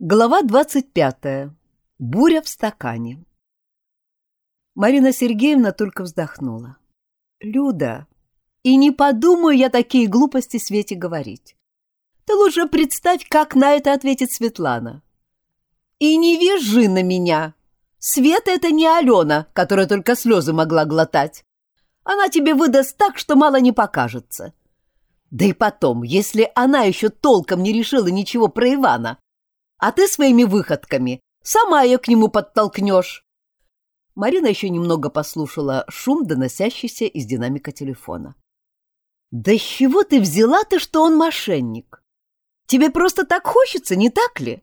Глава 25. Буря в стакане. Марина Сергеевна только вздохнула. «Люда, и не подумаю я такие глупости Свете говорить. Ты лучше представь, как на это ответит Светлана. И не вяжи на меня. Света — это не Алена, которая только слезы могла глотать. Она тебе выдаст так, что мало не покажется. Да и потом, если она еще толком не решила ничего про Ивана, а ты своими выходками сама ее к нему подтолкнешь. Марина еще немного послушала шум, доносящийся из динамика телефона. «Да с чего ты взяла-то, что он мошенник? Тебе просто так хочется, не так ли?»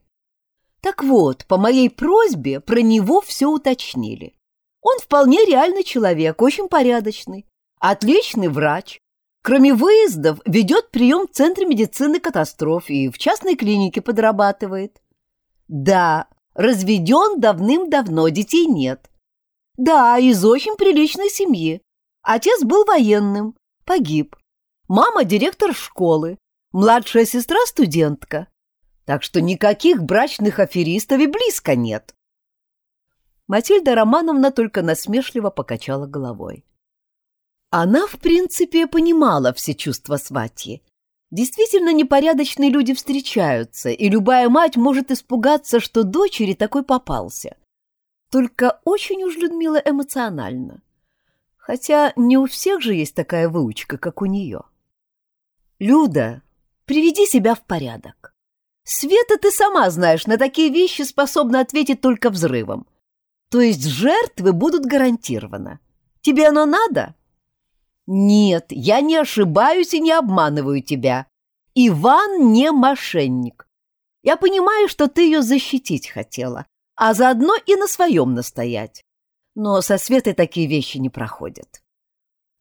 Так вот, по моей просьбе про него все уточнили. Он вполне реальный человек, очень порядочный, отличный врач. Кроме выездов, ведет прием в Центре медицины катастроф и в частной клинике подрабатывает. Да, разведен давным-давно, детей нет. Да, из очень приличной семьи. Отец был военным, погиб. Мама директор школы, младшая сестра студентка. Так что никаких брачных аферистов и близко нет. Матильда Романовна только насмешливо покачала головой. Она, в принципе, понимала все чувства сватьи Действительно непорядочные люди встречаются, и любая мать может испугаться, что дочери такой попался. Только очень уж Людмила эмоциональна. Хотя не у всех же есть такая выучка, как у нее. Люда, приведи себя в порядок. Света, ты сама знаешь, на такие вещи способна ответить только взрывом. То есть жертвы будут гарантированы. Тебе оно надо? «Нет, я не ошибаюсь и не обманываю тебя. Иван не мошенник. Я понимаю, что ты ее защитить хотела, а заодно и на своем настоять. Но со Светой такие вещи не проходят».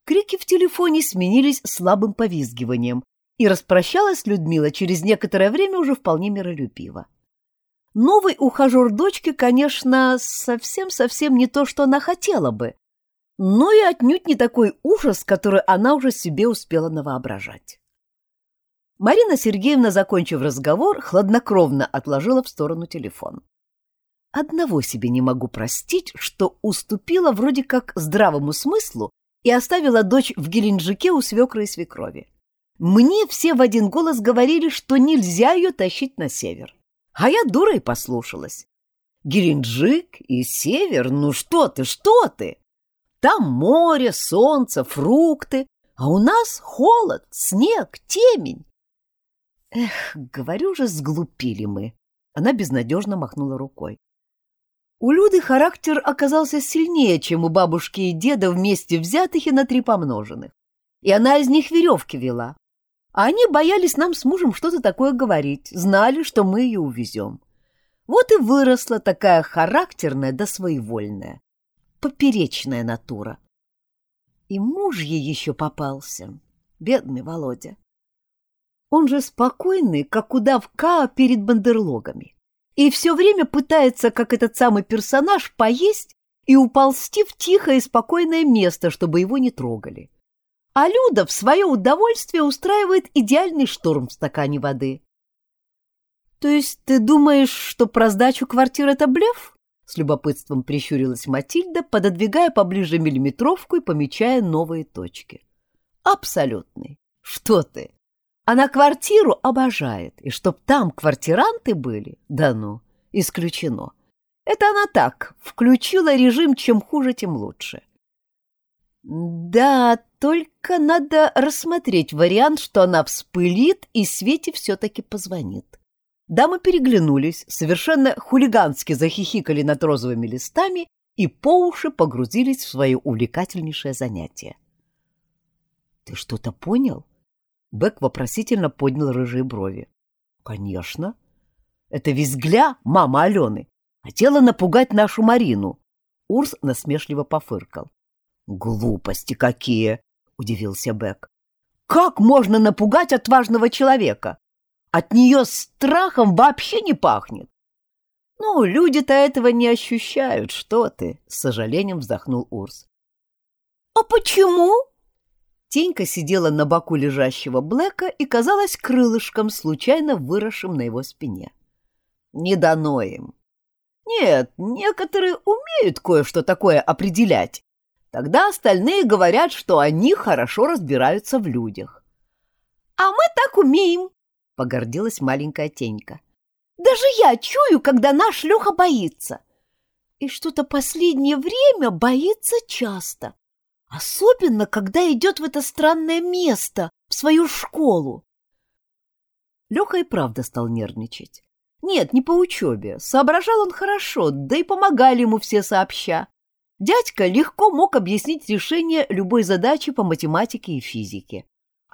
Крики в телефоне сменились слабым повизгиванием, и распрощалась Людмила через некоторое время уже вполне миролюбиво. Новый ухажер дочки, конечно, совсем-совсем не то, что она хотела бы, но и отнюдь не такой ужас, который она уже себе успела навоображать. Марина Сергеевна, закончив разговор, хладнокровно отложила в сторону телефон. Одного себе не могу простить, что уступила вроде как здравому смыслу и оставила дочь в Геленджике у свекры и свекрови. Мне все в один голос говорили, что нельзя ее тащить на север. А я дура и послушалась. Геленджик и север? Ну что ты, что ты? Там море, солнце, фрукты, а у нас холод, снег, темень. Эх, говорю же, сглупили мы. Она безнадежно махнула рукой. У Люды характер оказался сильнее, чем у бабушки и деда вместе взятых и на три помноженных. И она из них веревки вела. А они боялись нам с мужем что-то такое говорить, знали, что мы ее увезем. Вот и выросла такая характерная да своевольная поперечная натура. И муж ей еще попался, бедный Володя. Он же спокойный, как удавка перед бандерлогами, и все время пытается, как этот самый персонаж, поесть и уползти в тихое и спокойное место, чтобы его не трогали. А Люда в свое удовольствие устраивает идеальный шторм в стакане воды. То есть ты думаешь, что про сдачу квартиры это блеф? С любопытством прищурилась Матильда, пододвигая поближе миллиметровку и помечая новые точки. Абсолютный. Что ты? Она квартиру обожает, и чтоб там квартиранты были, да ну, исключено. Это она так, включила режим чем хуже, тем лучше. Да, только надо рассмотреть вариант, что она вспылит и Свете все-таки позвонит. Дамы переглянулись, совершенно хулигански захихикали над розовыми листами и по уши погрузились в свое увлекательнейшее занятие. «Ты что-то понял?» Бэк вопросительно поднял рыжие брови. «Конечно. Это визгля, мама Алены. Хотела напугать нашу Марину». Урс насмешливо пофыркал. «Глупости какие!» — удивился Бэк. «Как можно напугать отважного человека? От нее страхом вообще не пахнет. Ну, люди-то этого не ощущают, что ты, с сожалением вздохнул Урс. А почему? Тенька сидела на боку лежащего Блэка и казалась крылышком, случайно выросшим на его спине. Не дано им. Нет, некоторые умеют кое-что такое определять. Тогда остальные говорят, что они хорошо разбираются в людях. — А мы так умеем, — погордилась маленькая тенька. — Даже я чую, когда наш Леха боится. И что-то последнее время боится часто. Особенно, когда идет в это странное место, в свою школу. Леха и правда стал нервничать. Нет, не по учебе. Соображал он хорошо, да и помогали ему все сообща. Дядька легко мог объяснить решение любой задачи по математике и физике.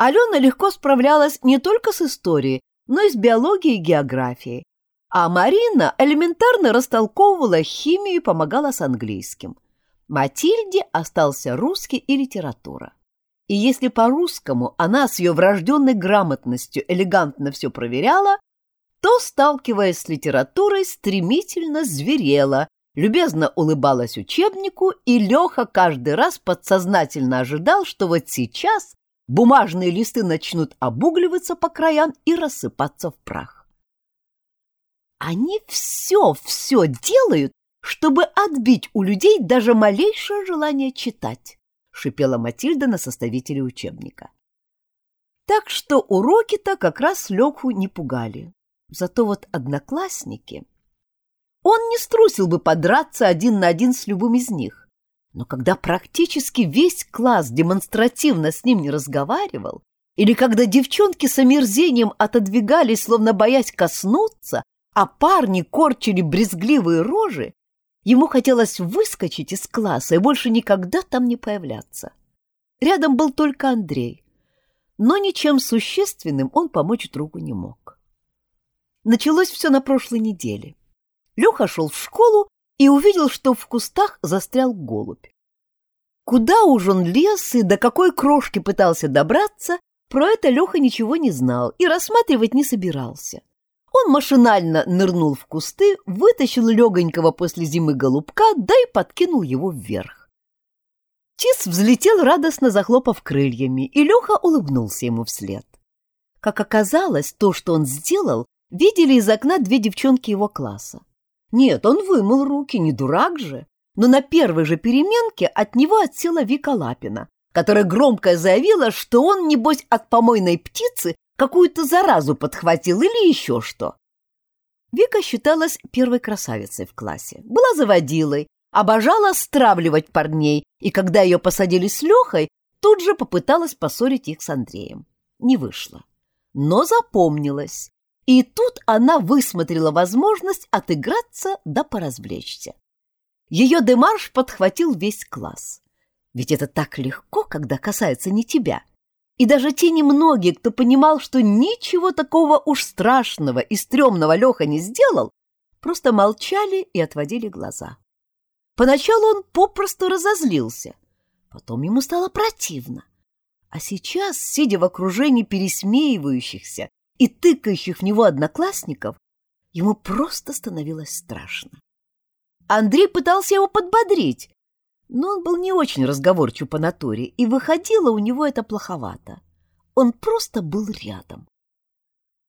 Алена легко справлялась не только с историей, но и с биологией и географией. А Марина элементарно растолковывала химию и помогала с английским. Матильде остался русский и литература. И если по-русскому она с ее врожденной грамотностью элегантно все проверяла, то, сталкиваясь с литературой, стремительно зверела, любезно улыбалась учебнику, и Леха каждый раз подсознательно ожидал, что вот сейчас бумажные листы начнут обугливаться по краям и рассыпаться в прах. Они все-все делают, чтобы отбить у людей даже малейшее желание читать, шипела Матильда на составителя учебника. Так что уроки-то как раз Леху не пугали. Зато вот одноклассники... Он не струсил бы подраться один на один с любым из них. Но когда практически весь класс демонстративно с ним не разговаривал, или когда девчонки с омерзением отодвигались, словно боясь коснуться, а парни корчили брезгливые рожи, ему хотелось выскочить из класса и больше никогда там не появляться. Рядом был только Андрей, но ничем существенным он помочь другу не мог. Началось все на прошлой неделе. Леха шел в школу и увидел, что в кустах застрял голубь. Куда уж он лез и до какой крошки пытался добраться, про это Леха ничего не знал и рассматривать не собирался. Он машинально нырнул в кусты, вытащил легонького после зимы голубка, да и подкинул его вверх. Тис взлетел, радостно захлопав крыльями, и Леха улыбнулся ему вслед. Как оказалось, то, что он сделал, видели из окна две девчонки его класса. Нет, он вымыл руки, не дурак же. Но на первой же переменке от него отсела Вика Лапина, которая громко заявила, что он, небось, от помойной птицы какую-то заразу подхватил или еще что. Вика считалась первой красавицей в классе, была заводилой, обожала стравливать парней, и когда ее посадили с Лехой, тут же попыталась поссорить их с Андреем. Не вышло. Но запомнилась и тут она высмотрела возможность отыграться да поразвлечься. Ее демарш подхватил весь класс. Ведь это так легко, когда касается не тебя. И даже те немногие, кто понимал, что ничего такого уж страшного и стрёмного Леха не сделал, просто молчали и отводили глаза. Поначалу он попросту разозлился, потом ему стало противно. А сейчас, сидя в окружении пересмеивающихся и тыкающих в него одноклассников, ему просто становилось страшно. Андрей пытался его подбодрить, но он был не очень разговорчив по натуре, и выходило у него это плоховато. Он просто был рядом.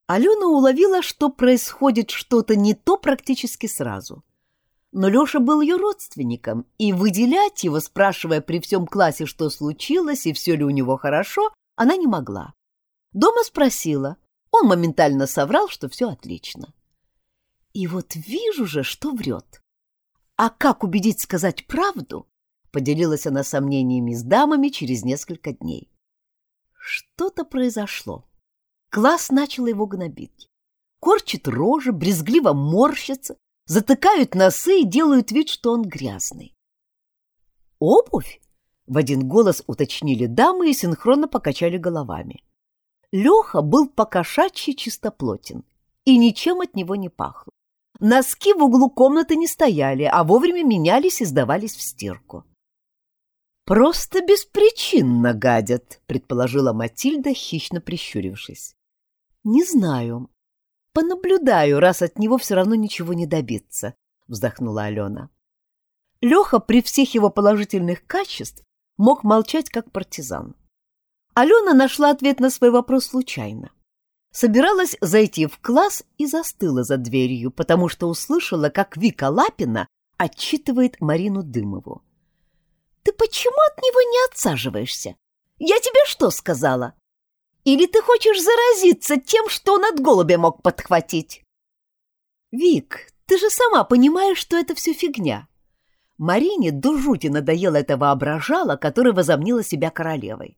Алена уловила, что происходит что-то не то практически сразу. Но Леша был ее родственником, и выделять его, спрашивая при всем классе, что случилось и все ли у него хорошо, она не могла. Дома спросила, он моментально соврал, что все отлично. И вот вижу же, что врет. А как убедить сказать правду? Поделилась она сомнениями с дамами через несколько дней. Что-то произошло. Класс начал его гнобить. Корчит рожи, брезгливо морщится, затыкают носы и делают вид, что он грязный. «Обувь?» — в один голос уточнили дамы и синхронно покачали головами. Леха был покошачьи чистоплотен, и ничем от него не пахло. Носки в углу комнаты не стояли, а вовремя менялись и сдавались в стирку. «Просто беспричинно гадят», — предположила Матильда, хищно прищурившись. «Не знаю. Понаблюдаю, раз от него все равно ничего не добиться», — вздохнула Алена. Леха при всех его положительных качеств мог молчать как партизан. Алена нашла ответ на свой вопрос случайно. собиралась зайти в класс и застыла за дверью, потому что услышала, как Вика Лапина отчитывает Марину Дымову. «Ты почему от него не отсаживаешься? Я тебе что сказала? Или ты хочешь заразиться тем, что он от голубя мог подхватить?» «Вик, ты же сама понимаешь, что это все фигня». Марине до жути надоело это воображало, которое возомнило себя королевой.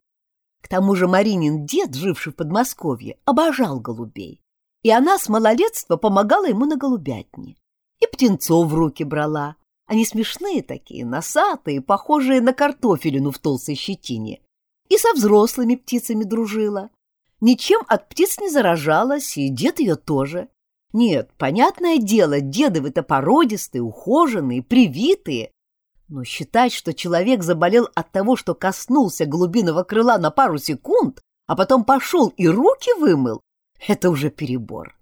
К тому же Маринин дед, живший в Подмосковье, обожал голубей, и она с малолетства помогала ему на голубятне. И птенцов в руки брала. Они смешные такие, носатые, похожие на картофелину в толстой щетине. И со взрослыми птицами дружила. Ничем от птиц не заражалась, и дед ее тоже. Нет, понятное дело, дедовы-то породистые, ухоженные, привитые, но считать, что человек заболел от того, что коснулся глубинного крыла на пару секунд, а потом пошел и руки вымыл, это уже перебор.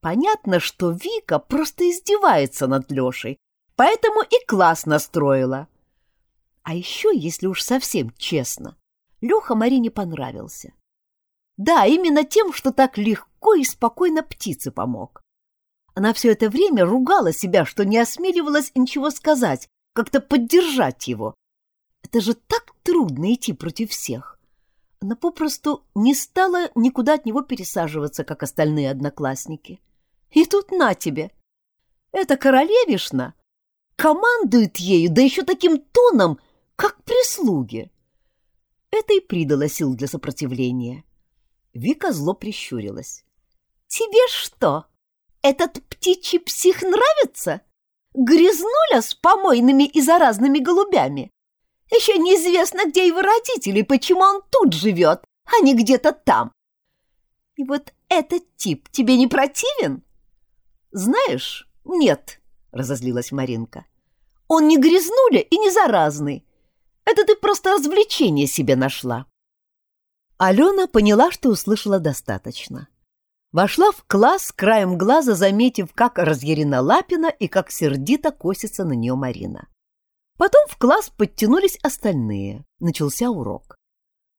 Понятно, что Вика просто издевается над Лешей, поэтому и класс настроила. А еще, если уж совсем честно, Леха Марине понравился. Да, именно тем, что так легко и спокойно птице помог. Она все это время ругала себя, что не осмеливалась ничего сказать, как-то поддержать его. Это же так трудно идти против всех. Она попросту не стала никуда от него пересаживаться, как остальные одноклассники. И тут на тебе. Эта королевишна командует ею, да еще таким тоном, как прислуги. Это и придало сил для сопротивления. Вика зло прищурилась. «Тебе что, этот птичий псих нравится?» Грязнуля с помойными и заразными голубями. Еще неизвестно, где его родители, почему он тут живет, а не где-то там. И вот этот тип тебе не противен? Знаешь, нет, разозлилась Маринка. Он не грязнуля и не заразный. Это ты просто развлечение себе нашла. Алена поняла, что услышала достаточно. Вошла в класс, краем глаза заметив, как разъярена Лапина и как сердито косится на нее Марина. Потом в класс подтянулись остальные. Начался урок.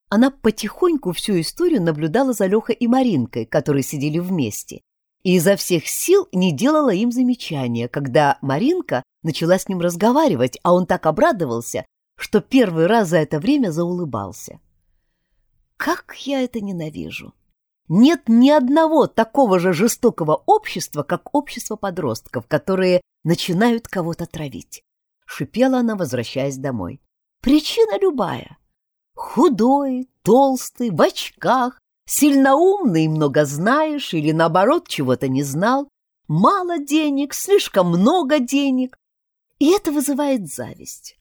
Она потихоньку всю историю наблюдала за Лехой и Маринкой, которые сидели вместе, и изо всех сил не делала им замечания, когда Маринка начала с ним разговаривать, а он так обрадовался, что первый раз за это время заулыбался. «Как я это ненавижу!» Нет ни одного такого же жестокого общества, как общество подростков, которые начинают кого-то травить. Шипела она, возвращаясь домой. Причина любая. Худой, толстый, в очках, сильно умный и много знаешь, или наоборот чего-то не знал, мало денег, слишком много денег. И это вызывает зависть.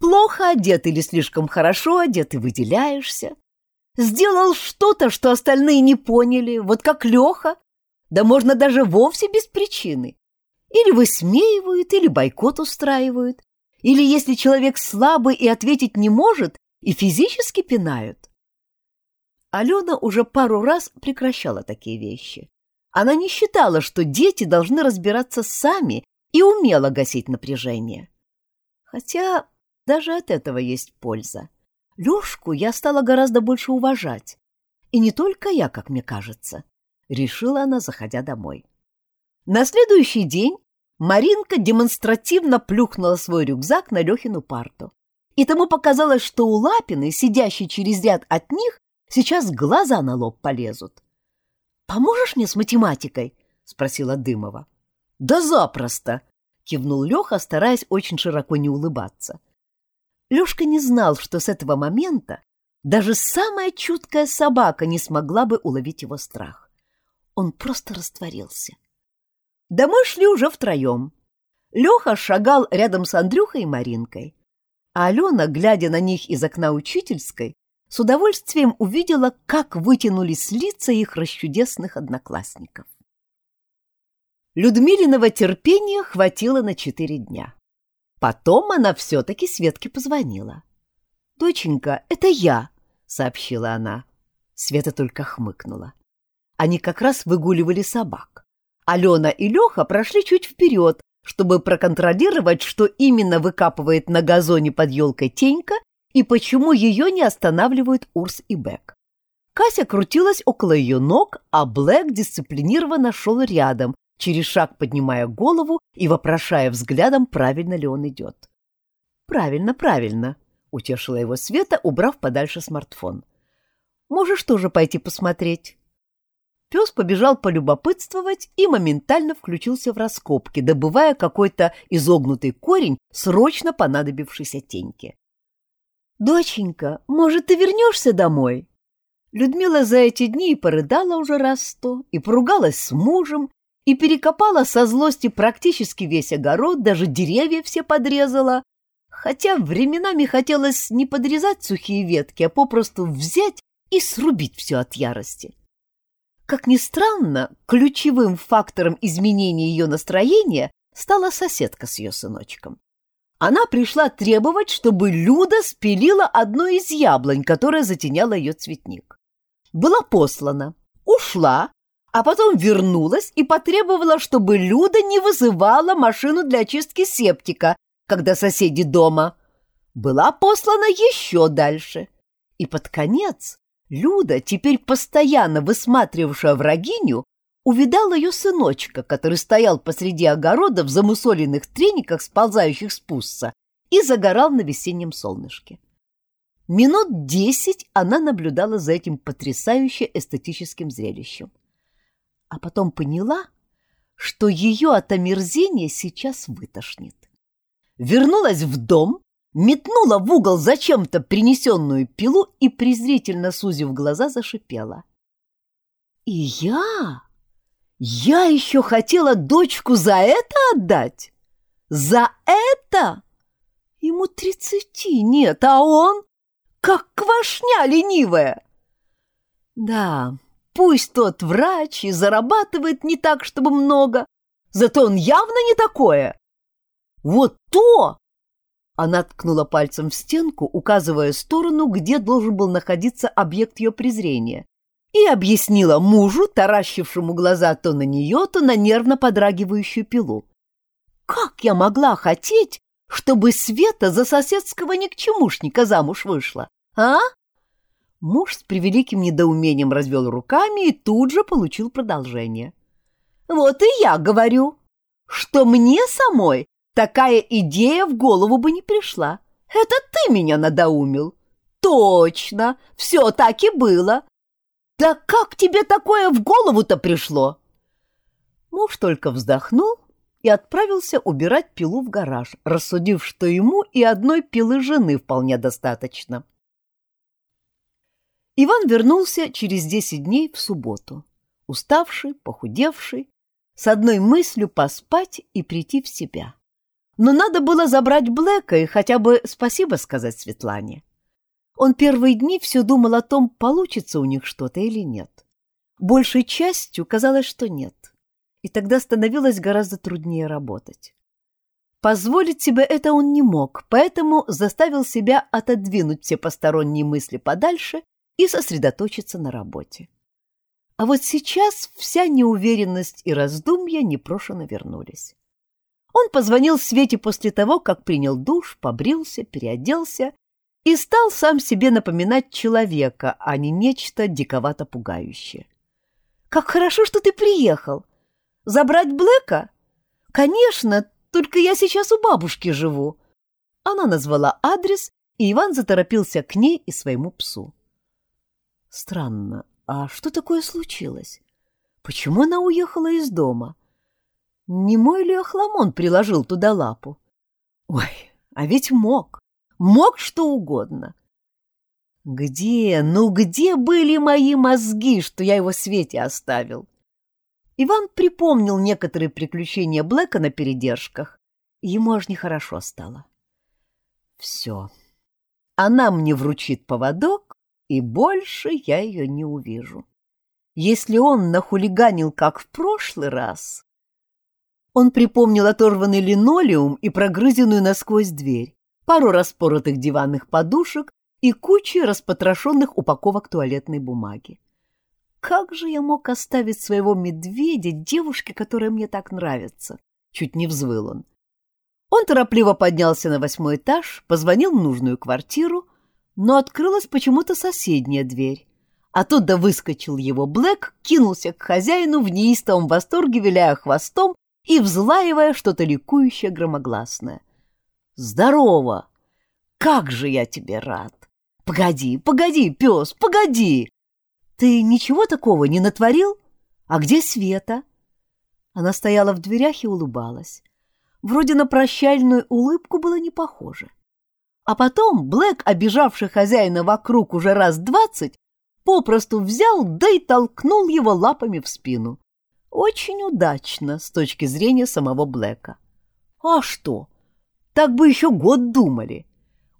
Плохо одет или слишком хорошо одет и выделяешься. Сделал что-то, что остальные не поняли, вот как Леха. Да можно даже вовсе без причины. Или высмеивают, или бойкот устраивают. Или если человек слабый и ответить не может, и физически пинают. Алена уже пару раз прекращала такие вещи. Она не считала, что дети должны разбираться сами и умела гасить напряжение. Хотя даже от этого есть польза. Лёшку я стала гораздо больше уважать. И не только я, как мне кажется, — решила она, заходя домой. На следующий день Маринка демонстративно плюхнула свой рюкзак на Лехину парту. И тому показалось, что у Лапины, сидящей через ряд от них, сейчас глаза на лоб полезут. «Поможешь мне с математикой?» — спросила Дымова. «Да запросто!» — кивнул Леха, стараясь очень широко не улыбаться. — Лёшка не знал, что с этого момента даже самая чуткая собака не смогла бы уловить его страх. Он просто растворился. Домой шли уже втроем. Леха шагал рядом с Андрюхой и Маринкой. А Алена, глядя на них из окна учительской, с удовольствием увидела, как вытянулись лица их расчудесных одноклассников. Людмилиного терпения хватило на четыре дня. Потом она все-таки Светке позвонила. «Доченька, это я», — сообщила она. Света только хмыкнула. Они как раз выгуливали собак. Алена и Леха прошли чуть вперед, чтобы проконтролировать, что именно выкапывает на газоне под елкой Тенька и почему ее не останавливают Урс и Бек. Кася крутилась около ее ног, а Блэк дисциплинированно шел рядом, через шаг поднимая голову и вопрошая взглядом, правильно ли он идет. «Правильно, правильно», — утешила его Света, убрав подальше смартфон. «Можешь тоже пойти посмотреть». Пес побежал полюбопытствовать и моментально включился в раскопки, добывая какой-то изогнутый корень, срочно понадобившийся теньке. «Доченька, может, ты вернешься домой?» Людмила за эти дни и порыдала уже раз сто, и поругалась с мужем, и перекопала со злости практически весь огород, даже деревья все подрезала, хотя временами хотелось не подрезать сухие ветки, а попросту взять и срубить все от ярости. Как ни странно, ключевым фактором изменения ее настроения стала соседка с ее сыночком. Она пришла требовать, чтобы Люда спилила одно из яблонь, которое затеняло ее цветник. Была послана, ушла, а потом вернулась и потребовала, чтобы Люда не вызывала машину для очистки септика, когда соседи дома. Была послана еще дальше. И под конец Люда, теперь постоянно высматривавшая врагиню, увидала ее сыночка, который стоял посреди огорода в замусоленных трениках, сползающих с пусца, и загорал на весеннем солнышке. Минут десять она наблюдала за этим потрясающе эстетическим зрелищем. А потом поняла, что ее от омерзения сейчас вытошнит. Вернулась в дом, метнула в угол зачем-то принесенную пилу и, презрительно сузив глаза, зашипела. «И я? Я еще хотела дочку за это отдать? За это? Ему тридцати нет, а он как квашня ленивая!» «Да, пусть тот врач и зарабатывает не так, чтобы много, зато он явно не такое. Вот то, она ткнула пальцем в стенку, указывая сторону, где должен был находиться объект ее презрения, и объяснила мужу, таращившему глаза то на нее, то на нервно подрагивающую пилу. «Как я могла хотеть, чтобы Света за соседского никчемушника замуж вышла, а?» Муж с превеликим недоумением развел руками и тут же получил продолжение. «Вот и я говорю, что мне самой Такая идея в голову бы не пришла. Это ты меня надоумил. Точно, все так и было. Да как тебе такое в голову-то пришло? Муж только вздохнул и отправился убирать пилу в гараж, рассудив, что ему и одной пилы жены вполне достаточно. Иван вернулся через десять дней в субботу, уставший, похудевший, с одной мыслью поспать и прийти в себя но надо было забрать Блэка и хотя бы спасибо сказать Светлане. Он первые дни все думал о том, получится у них что-то или нет. Большей частью казалось, что нет, и тогда становилось гораздо труднее работать. Позволить себе это он не мог, поэтому заставил себя отодвинуть все посторонние мысли подальше и сосредоточиться на работе. А вот сейчас вся неуверенность и раздумья непрошено вернулись. Он позвонил Свете после того, как принял душ, побрился, переоделся и стал сам себе напоминать человека, а не нечто диковато пугающее. «Как хорошо, что ты приехал! Забрать Блэка? Конечно, только я сейчас у бабушки живу!» Она назвала адрес, и Иван заторопился к ней и своему псу. «Странно, а что такое случилось? Почему она уехала из дома?» Не мой ли охламон приложил туда лапу? Ой, а ведь мог, мог что угодно. Где, ну где были мои мозги, что я его свете оставил? Иван припомнил некоторые приключения Блэка на передержках. Ему аж нехорошо стало. Все. Она мне вручит поводок, и больше я ее не увижу. Если он нахулиганил, как в прошлый раз, он припомнил оторванный линолеум и прогрызенную насквозь дверь, пару распоротых диванных подушек и кучу распотрошенных упаковок туалетной бумаги. Как же я мог оставить своего медведя девушке, которая мне так нравится? Чуть не взвыл он. Он торопливо поднялся на восьмой этаж, позвонил в нужную квартиру, но открылась почему-то соседняя дверь, Оттуда выскочил его Блэк, кинулся к хозяину в неистовом восторге, виляя хвостом и взлаивая что-то ликующее громогласное. «Здорово! Как же я тебе рад! Погоди, погоди, пес, погоди! Ты ничего такого не натворил? А где Света?» Она стояла в дверях и улыбалась. Вроде на прощальную улыбку было не похоже. А потом Блэк, обижавший хозяина вокруг уже раз двадцать, попросту взял, да и толкнул его лапами в спину. Очень удачно с точки зрения самого Блэка. А что? Так бы еще год думали.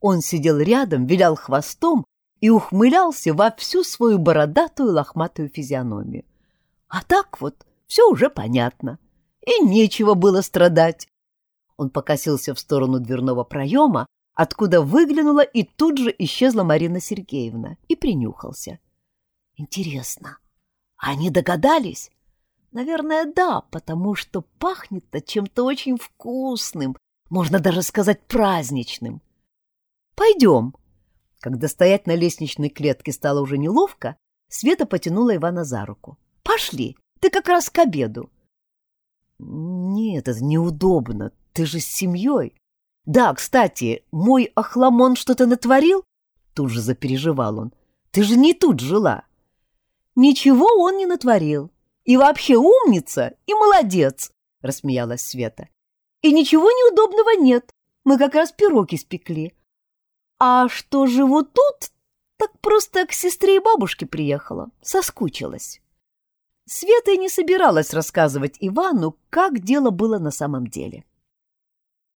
Он сидел рядом, вилял хвостом и ухмылялся во всю свою бородатую лохматую физиономию. А так вот все уже понятно. И нечего было страдать. Он покосился в сторону дверного проема, откуда выглянула и тут же исчезла Марина Сергеевна, и принюхался. Интересно, они догадались? Наверное, да, потому что пахнет-то чем-то очень вкусным, можно даже сказать праздничным. Пойдем. Когда стоять на лестничной клетке стало уже неловко, Света потянула Ивана за руку. Пошли, ты как раз к обеду. Нет, это неудобно, ты же с семьей. Да, кстати, мой охламон что-то натворил? Тут же запереживал он. Ты же не тут жила. Ничего он не натворил. И вообще умница и молодец, рассмеялась Света. И ничего неудобного нет. Мы как раз пирог испекли. А что живу тут, так просто к сестре и бабушке приехала. Соскучилась. Света и не собиралась рассказывать Ивану, как дело было на самом деле.